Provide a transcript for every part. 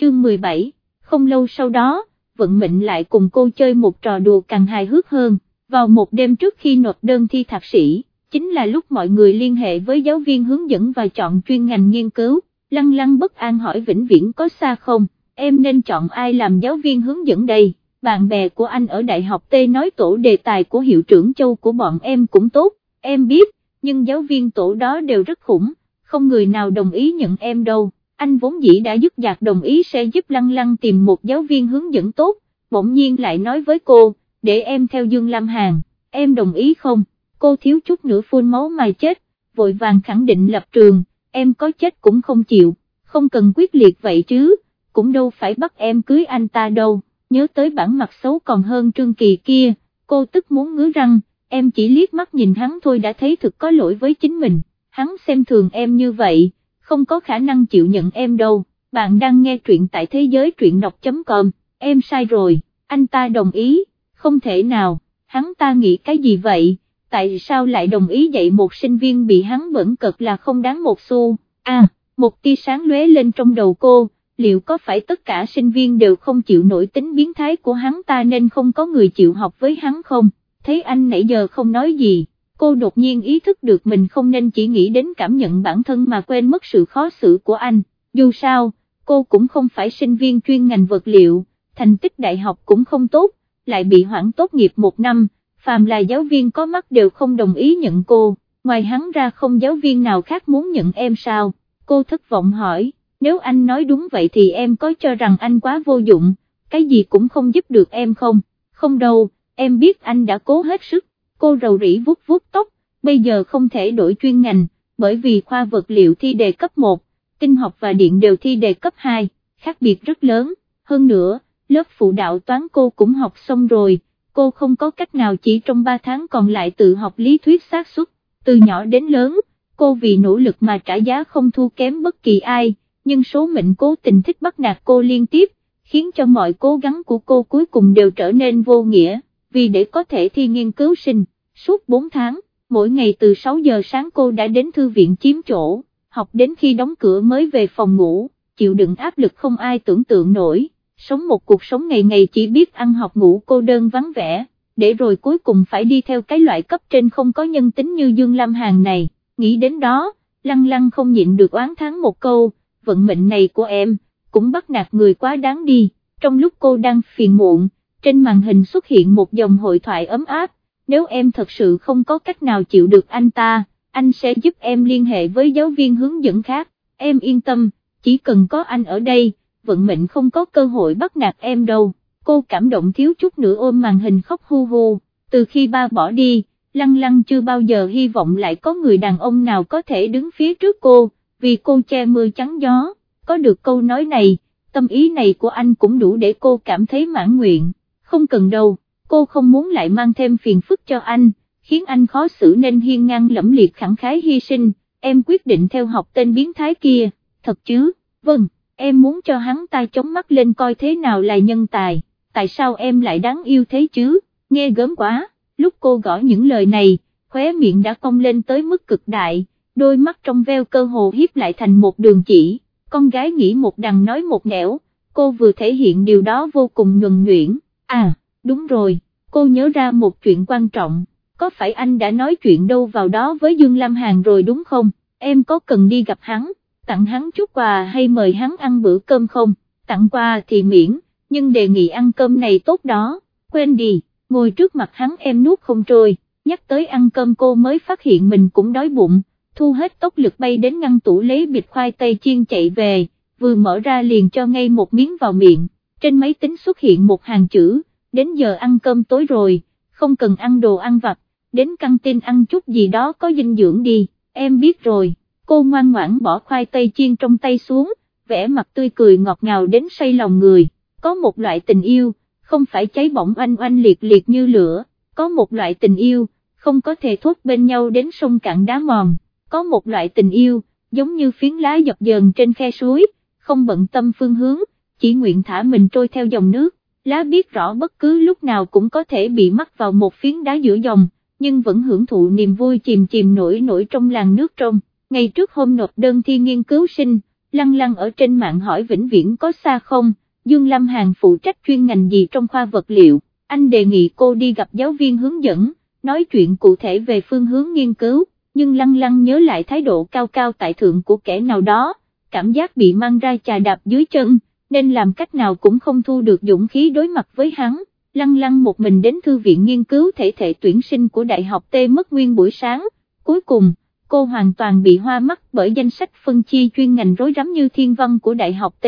chương 17, không lâu sau đó, vận mệnh lại cùng cô chơi một trò đùa càng hài hước hơn, vào một đêm trước khi nộp đơn thi thạc sĩ, chính là lúc mọi người liên hệ với giáo viên hướng dẫn và chọn chuyên ngành nghiên cứu, lăng lăng bất an hỏi vĩnh viễn có xa không, em nên chọn ai làm giáo viên hướng dẫn đây, bạn bè của anh ở Đại học T nói tổ đề tài của hiệu trưởng châu của bọn em cũng tốt, em biết, nhưng giáo viên tổ đó đều rất khủng, không người nào đồng ý nhận em đâu, anh vốn dĩ đã dứt dạc đồng ý sẽ giúp lăng lăng tìm một giáo viên hướng dẫn tốt, bỗng nhiên lại nói với cô, để em theo Dương Lam Hàn, em đồng ý không, cô thiếu chút nữa phun máu mà chết, vội vàng khẳng định lập trường, em có chết cũng không chịu, không cần quyết liệt vậy chứ, cũng đâu phải bắt em cưới anh ta đâu, nhớ tới bản mặt xấu còn hơn Trương Kỳ kia, cô tức muốn ngứa răng, em chỉ liếc mắt nhìn hắn thôi đã thấy thực có lỗi với chính mình, hắn xem thường em như vậy, không có khả năng chịu nhận em đâu, bạn đang nghe truyện tại thế giới truyện đọc.com, em sai rồi, anh ta đồng ý, không thể nào, hắn ta nghĩ cái gì vậy, tại sao lại đồng ý dạy một sinh viên bị hắn bẩn cực là không đáng một xu, à, một tia sáng lóe lên trong đầu cô, liệu có phải tất cả sinh viên đều không chịu nổi tính biến thái của hắn ta nên không có người chịu học với hắn không, thấy anh nãy giờ không nói gì, cô đột nhiên ý thức được mình không nên chỉ nghĩ đến cảm nhận bản thân mà quên mất sự khó xử của anh, dù sao, cô cũng không phải sinh viên chuyên ngành vật liệu, thành tích đại học cũng không tốt, lại bị hoãn tốt nghiệp một năm, phàm là giáo viên có mắt đều không đồng ý nhận cô, ngoài hắn ra không giáo viên nào khác muốn nhận em sao, cô thất vọng hỏi, nếu anh nói đúng vậy thì em có cho rằng anh quá vô dụng, cái gì cũng không giúp được em không, không đâu, em biết anh đã cố hết sức, cô rầu rĩ vuốt vuốt tóc, bây giờ không thể đổi chuyên ngành, bởi vì khoa vật liệu thi đề cấp 1, tinh học và điện đều thi đề cấp 2, khác biệt rất lớn, hơn nữa, lớp phụ đạo toán cô cũng học xong rồi, cô không có cách nào chỉ trong 3 tháng còn lại tự học lý thuyết xác suất, từ nhỏ đến lớn, cô vì nỗ lực mà trả giá không thua kém bất kỳ ai, nhưng số mệnh cố tình thích bắt nạt cô liên tiếp, khiến cho mọi cố gắng của cô cuối cùng đều trở nên vô nghĩa, vì để có thể thi nghiên cứu sinh, suốt 4 tháng, mỗi ngày từ 6 giờ sáng cô đã đến thư viện chiếm chỗ, học đến khi đóng cửa mới về phòng ngủ, chịu đựng áp lực không ai tưởng tượng nổi sống một cuộc sống ngày ngày chỉ biết ăn học ngủ cô đơn vắng vẻ, để rồi cuối cùng phải đi theo cái loại cấp trên không có nhân tính như Dương Lam Hàn này, nghĩ đến đó, lăng lăng không nhịn được oán tháng một câu, vận mệnh này của em, cũng bắt nạt người quá đáng đi, trong lúc cô đang phiền muộn, trên màn hình xuất hiện một dòng hội thoại ấm áp, nếu em thật sự không có cách nào chịu được anh ta, anh sẽ giúp em liên hệ với giáo viên hướng dẫn khác, em yên tâm, chỉ cần có anh ở đây vận mệnh không có cơ hội bắt nạt em đâu, cô cảm động thiếu chút nữa ôm màn hình khóc hu hu, từ khi ba bỏ đi, lăng lăng chưa bao giờ hy vọng lại có người đàn ông nào có thể đứng phía trước cô, vì cô che mưa chắn gió, có được câu nói này, tâm ý này của anh cũng đủ để cô cảm thấy mãn nguyện, không cần đâu, cô không muốn lại mang thêm phiền phức cho anh, khiến anh khó xử nên hiên ngang lẫm liệt khẳng khái hy sinh, em quyết định theo học tên biến thái kia, thật chứ, vâng em muốn cho hắn ta chống mắt lên coi thế nào là nhân tài, tại sao em lại đáng yêu thế chứ, nghe gớm quá, lúc cô gõ những lời này, khóe miệng đã cong lên tới mức cực đại, đôi mắt trong veo cơ hồ hiếp lại thành một đường chỉ, con gái nghĩ một đằng nói một nẻo, cô vừa thể hiện điều đó vô cùng nhuần nhuyễn, à, đúng rồi, cô nhớ ra một chuyện quan trọng, có phải anh đã nói chuyện đâu vào đó với Dương Lam Hàn rồi đúng không, em có cần đi gặp hắn, tặng hắn chút quà hay mời hắn ăn bữa cơm không, tặng quà thì miễn, nhưng đề nghị ăn cơm này tốt đó, quên đi, ngồi trước mặt hắn em nuốt không trôi, nhắc tới ăn cơm cô mới phát hiện mình cũng đói bụng, thu hết tốc lực bay đến ngăn tủ lấy bịt khoai tây chiên chạy về, vừa mở ra liền cho ngay một miếng vào miệng, trên máy tính xuất hiện một hàng chữ, đến giờ ăn cơm tối rồi, không cần ăn đồ ăn vặt, đến căng tin ăn chút gì đó có dinh dưỡng đi, em biết rồi. Cô ngoan ngoãn bỏ khoai tây chiên trong tay xuống, vẻ mặt tươi cười ngọt ngào đến say lòng người, có một loại tình yêu, không phải cháy bỏng oanh oanh liệt liệt như lửa, có một loại tình yêu, không có thể thốt bên nhau đến sông cạn đá mòn, có một loại tình yêu, giống như phiến lá dập dờn trên khe suối, không bận tâm phương hướng, chỉ nguyện thả mình trôi theo dòng nước, lá biết rõ bất cứ lúc nào cũng có thể bị mắc vào một phiến đá giữa dòng, nhưng vẫn hưởng thụ niềm vui chìm chìm nổi nổi trong làng nước trong. Ngày trước hôm nộp đơn thi nghiên cứu sinh, lăng lăng ở trên mạng hỏi vĩnh viễn có xa không, Dương Lâm Hàn phụ trách chuyên ngành gì trong khoa vật liệu, anh đề nghị cô đi gặp giáo viên hướng dẫn, nói chuyện cụ thể về phương hướng nghiên cứu, nhưng lăng lăng nhớ lại thái độ cao cao tại thượng của kẻ nào đó, cảm giác bị mang ra chà đạp dưới chân, nên làm cách nào cũng không thu được dũng khí đối mặt với hắn, lăng lăng một mình đến thư viện nghiên cứu thể thể tuyển sinh của Đại học T mất nguyên buổi sáng, cuối cùng, cô hoàn toàn bị hoa mắt bởi danh sách phân chia chuyên ngành rối rắm như thiên văn của Đại học T,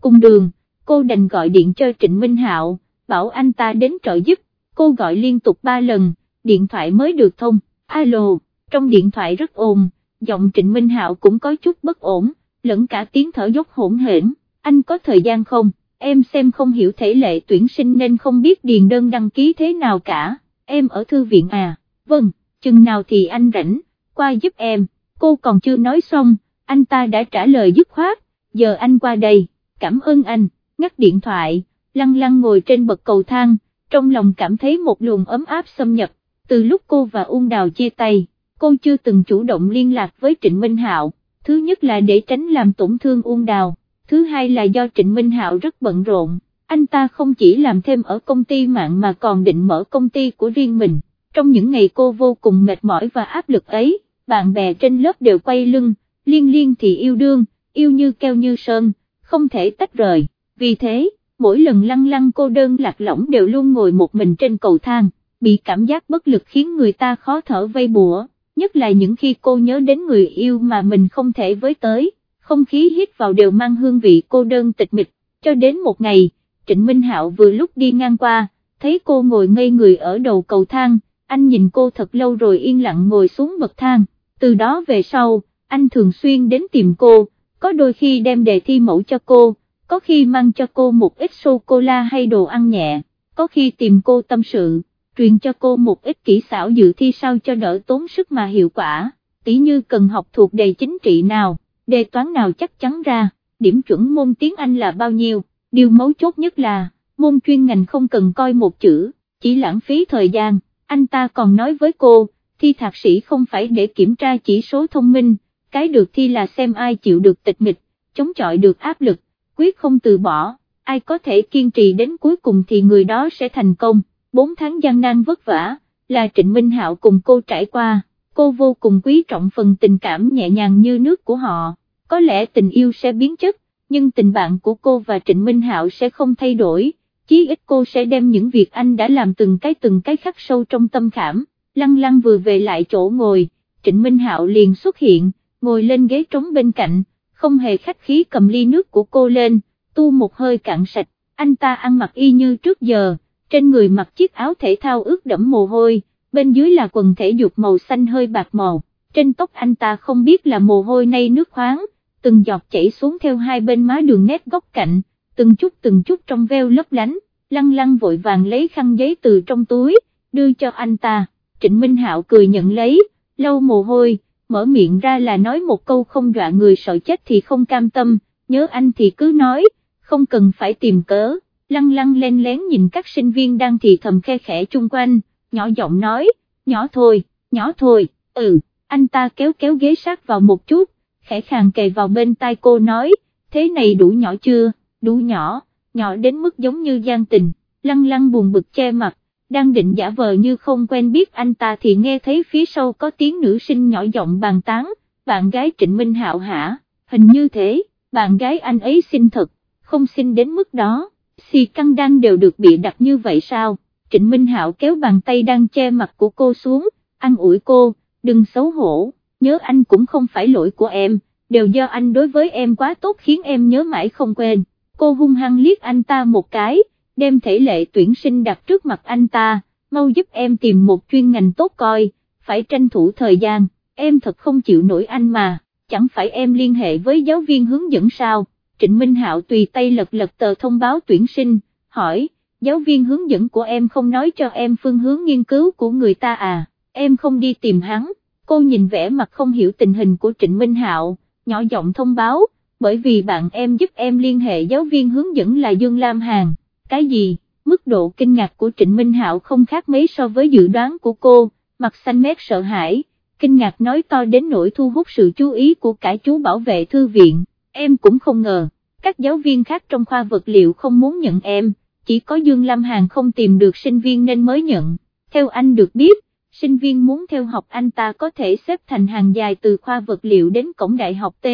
cùng đường, cô đành gọi điện cho Trịnh Minh Hạo, bảo anh ta đến trợ giúp, cô gọi liên tục 3 lần, điện thoại mới được thông, alo, trong điện thoại rất ồn, giọng Trịnh Minh Hạo cũng có chút bất ổn, lẫn cả tiếng thở dốc hỗn hển, anh có thời gian không, em xem không hiểu thể lệ tuyển sinh nên không biết điền đơn đăng ký thế nào cả, em ở thư viện à, vâng, chừng nào thì anh rảnh, qua giúp em, cô còn chưa nói xong, anh ta đã trả lời dứt khoát, giờ anh qua đây, cảm ơn anh, ngắt điện thoại, lăng lăng ngồi trên bậc cầu thang, trong lòng cảm thấy một luồng ấm áp xâm nhập, từ lúc cô và Uông Đào chia tay, cô chưa từng chủ động liên lạc với Trịnh Minh Hạo, thứ nhất là để tránh làm tổn thương Uông Đào, thứ hai là do Trịnh Minh Hạo rất bận rộn, anh ta không chỉ làm thêm ở công ty mạng mà còn định mở công ty của riêng mình, trong những ngày cô vô cùng mệt mỏi và áp lực ấy, bạn bè trên lớp đều quay lưng, liên liên thì yêu đương, yêu như keo như sơn, không thể tách rời, vì thế, mỗi lần lăng lăng cô đơn lạc lõng đều luôn ngồi một mình trên cầu thang, bị cảm giác bất lực khiến người ta khó thở vây bủa, nhất là những khi cô nhớ đến người yêu mà mình không thể với tới, không khí hít vào đều mang hương vị cô đơn tịch mịch, cho đến một ngày, Trịnh Minh Hạo vừa lúc đi ngang qua, thấy cô ngồi ngây người ở đầu cầu thang, anh nhìn cô thật lâu rồi yên lặng ngồi xuống bậc thang, từ đó về sau, anh thường xuyên đến tìm cô, có đôi khi đem đề thi mẫu cho cô, có khi mang cho cô một ít sô-cô-la hay đồ ăn nhẹ, có khi tìm cô tâm sự, truyền cho cô một ít kỹ xảo dự thi sao cho đỡ tốn sức mà hiệu quả, tỉ như cần học thuộc đề chính trị nào, đề toán nào chắc chắn ra, điểm chuẩn môn tiếng Anh là bao nhiêu, điều mấu chốt nhất là, môn chuyên ngành không cần coi một chữ, chỉ lãng phí thời gian, anh ta còn nói với cô, thi thạc sĩ không phải để kiểm tra chỉ số thông minh, cái được thi là xem ai chịu được tịch mịch, chống chọi được áp lực, quyết không từ bỏ, ai có thể kiên trì đến cuối cùng thì người đó sẽ thành công, 4 tháng gian nan vất vả, là Trịnh Minh Hạo cùng cô trải qua, cô vô cùng quý trọng phần tình cảm nhẹ nhàng như nước của họ, có lẽ tình yêu sẽ biến chất, nhưng tình bạn của cô và Trịnh Minh Hạo sẽ không thay đổi, chí ít cô sẽ đem những việc anh đã làm từng cái từng cái khắc sâu trong tâm khảm, lăng lăng vừa về lại chỗ ngồi, Trịnh Minh Hạo liền xuất hiện, ngồi lên ghế trống bên cạnh, không hề khách khí cầm ly nước của cô lên, tu một hơi cạn sạch, anh ta ăn mặc y như trước giờ, trên người mặc chiếc áo thể thao ướt đẫm mồ hôi, bên dưới là quần thể dục màu xanh hơi bạc màu, trên tóc anh ta không biết là mồ hôi nay nước khoáng, từng giọt chảy xuống theo hai bên má đường nét góc cạnh, từng chút từng chút trong veo lấp lánh, lăng lăng vội vàng lấy khăn giấy từ trong túi, đưa cho anh ta, Trịnh Minh Hạo cười nhận lấy, lâu mồ hôi, mở miệng ra là nói một câu không dọa người sợ chết thì không cam tâm, nhớ anh thì cứ nói, không cần phải tìm cớ, lăng lăng len lén nhìn các sinh viên đang thì thầm khe khẽ chung quanh, nhỏ giọng nói, nhỏ thôi, nhỏ thôi, ừ, anh ta kéo kéo ghế sát vào một chút, khẽ khàng kề vào bên tai cô nói, thế này đủ nhỏ chưa, đủ nhỏ, nhỏ đến mức giống như gian tình, lăng lăng buồn bực che mặt, đang định giả vờ như không quen biết anh ta thì nghe thấy phía sau có tiếng nữ sinh nhỏ giọng bàn tán, bạn gái Trịnh Minh Hạo hả, hình như thế, bạn gái anh ấy xinh thật, không xinh đến mức đó, xì căng đan đều được bị đặt như vậy sao, Trịnh Minh Hạo kéo bàn tay đang che mặt của cô xuống, ăn ủi cô, đừng xấu hổ, nhớ anh cũng không phải lỗi của em, đều do anh đối với em quá tốt khiến em nhớ mãi không quên, cô hung hăng liếc anh ta một cái, đem thể lệ tuyển sinh đặt trước mặt anh ta, mau giúp em tìm một chuyên ngành tốt coi, phải tranh thủ thời gian, em thật không chịu nổi anh mà, chẳng phải em liên hệ với giáo viên hướng dẫn sao, Trịnh Minh Hạo tùy tay lật lật tờ thông báo tuyển sinh, hỏi, giáo viên hướng dẫn của em không nói cho em phương hướng nghiên cứu của người ta à, em không đi tìm hắn, cô nhìn vẻ mặt không hiểu tình hình của Trịnh Minh Hạo, nhỏ giọng thông báo, bởi vì bạn em giúp em liên hệ giáo viên hướng dẫn là Dương Lam Hàn. Cái gì, mức độ kinh ngạc của Trịnh Minh Hạo không khác mấy so với dự đoán của cô, mặt xanh mét sợ hãi, kinh ngạc nói to đến nỗi thu hút sự chú ý của cả chú bảo vệ thư viện, em cũng không ngờ, các giáo viên khác trong khoa vật liệu không muốn nhận em, chỉ có Dương Lam Hàn không tìm được sinh viên nên mới nhận, theo anh được biết, sinh viên muốn theo học anh ta có thể xếp thành hàng dài từ khoa vật liệu đến cổng đại học T,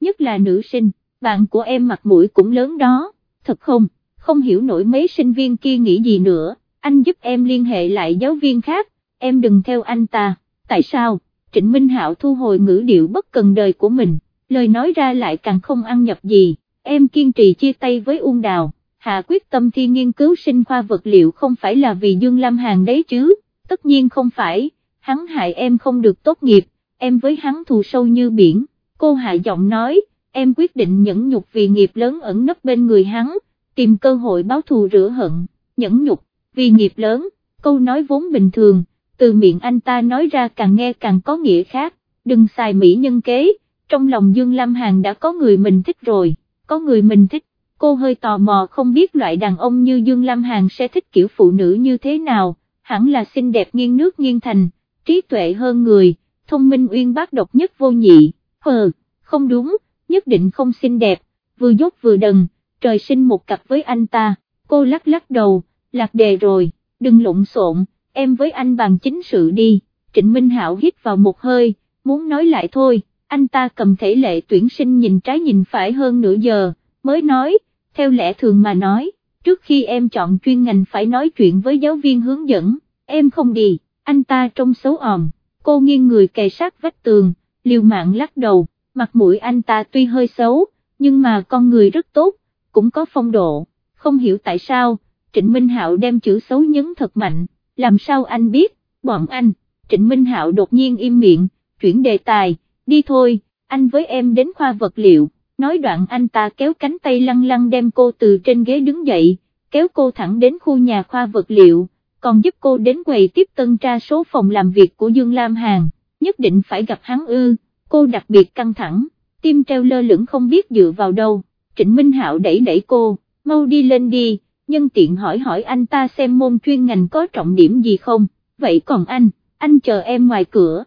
nhất là nữ sinh, bạn của em mặt mũi cũng lớn đó, thật không, không hiểu nổi mấy sinh viên kia nghĩ gì nữa, anh giúp em liên hệ lại giáo viên khác, em đừng theo anh ta, tại sao, Trịnh Minh Hạo thu hồi ngữ điệu bất cần đời của mình, lời nói ra lại càng không ăn nhập gì, em kiên trì chia tay với Uông Đào, hạ quyết tâm thi nghiên cứu sinh khoa vật liệu không phải là vì Dương Lam Hàn đấy chứ, tất nhiên không phải, hắn hại em không được tốt nghiệp, em với hắn thù sâu như biển, cô hạ giọng nói, em quyết định nhẫn nhục vì nghiệp lớn ẩn nấp bên người hắn, tìm cơ hội báo thù rửa hận, nhẫn nhục, vì nghiệp lớn, câu nói vốn bình thường, từ miệng anh ta nói ra càng nghe càng có nghĩa khác, đừng xài mỹ nhân kế, trong lòng Dương Lam Hàn đã có người mình thích rồi, có người mình thích, cô hơi tò mò không biết loại đàn ông như Dương Lam Hàn sẽ thích kiểu phụ nữ như thế nào, hẳn là xinh đẹp nghiêng nước nghiêng thành, trí tuệ hơn người, thông minh uyên bác độc nhất vô nhị, hờ, không đúng, nhất định không xinh đẹp, vừa dốt vừa đần, trời sinh một cặp với anh ta, cô lắc lắc đầu, lạc đề rồi, đừng lộn xộn, em với anh bàn chính sự đi, Trịnh Minh Hạo hít vào một hơi, muốn nói lại thôi, anh ta cầm thể lệ tuyển sinh nhìn trái nhìn phải hơn nửa giờ, mới nói, theo lẽ thường mà nói, trước khi em chọn chuyên ngành phải nói chuyện với giáo viên hướng dẫn, em không đi, anh ta trông xấu òm, cô nghiêng người kề sát vách tường, liều mạng lắc đầu, mặt mũi anh ta tuy hơi xấu, nhưng mà con người rất tốt, cũng có phong độ, không hiểu tại sao, Trịnh Minh Hạo đem chữ xấu nhấn thật mạnh, làm sao anh biết, bọn anh, Trịnh Minh Hạo đột nhiên im miệng, chuyển đề tài, đi thôi, anh với em đến khoa vật liệu, nói đoạn anh ta kéo cánh tay lăng lăng đem cô từ trên ghế đứng dậy, kéo cô thẳng đến khu nhà khoa vật liệu, còn giúp cô đến quầy tiếp tân tra số phòng làm việc của Dương Lam Hàn, nhất định phải gặp hắn ư, cô đặc biệt căng thẳng, tim treo lơ lửng không biết dựa vào đâu, Trịnh Minh Hạo đẩy đẩy cô, mau đi lên đi, nhân tiện hỏi hỏi anh ta xem môn chuyên ngành có trọng điểm gì không, vậy còn anh, anh chờ em ngoài cửa.